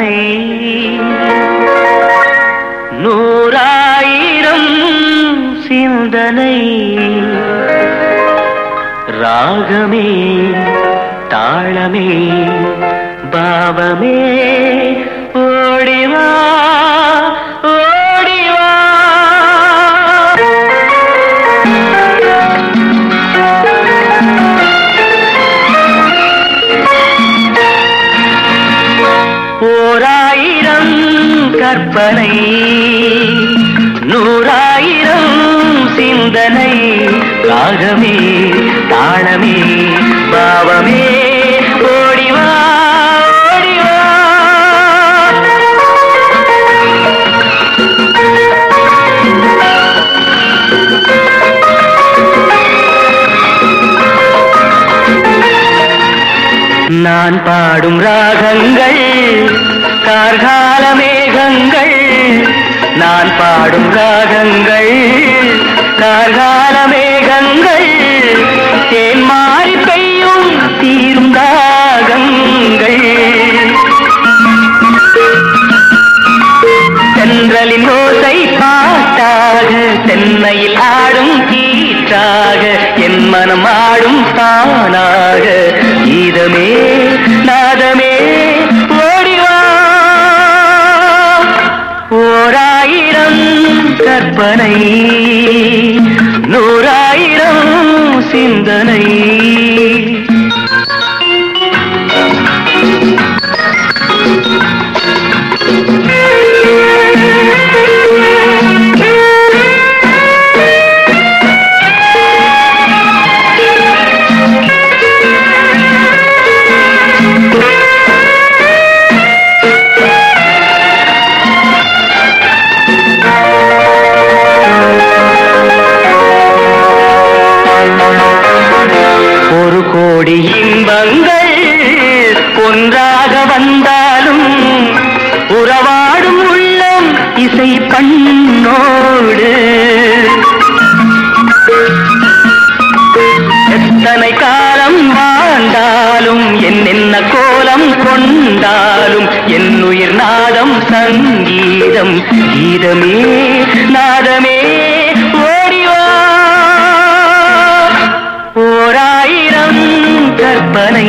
தானே நூறாயிரம் சிந்தனை. ராகமே தாளமே பாவமே ஓடிவா. ஓராயிரம் கற்பனை நூறாயிரம் சிந்தனை ராகமே தாளமே பாவமே. ஓடிவா நான் பாடும் ராகங்கள் கார்கால மேகங்கள் நான் பாடும் ராகங்கள். கார்கால மேகங்கள் தேன் மாறி பெய்யும் தீரும் ராகங்கள். தென்றலின் ஓசை பாட்டாக தென்னையில் ஆடும் கீற்றாக என் மனம் ஆடும் தானாக கற்பனை நூறாயிரம் சிந்தனை. கோடி இன்பங்கள் ஒன்றாக வந்தாலும் உறவாடும் உள்ளம் இசை பண்ணோடு எத்தனை காலம் வாழ்ந்தாலும் என்னென்ன கோலம் கொண்டாலும் என் உயிர் நாதம் சங்கீதம் கீதமே நாதமே. கற்பனை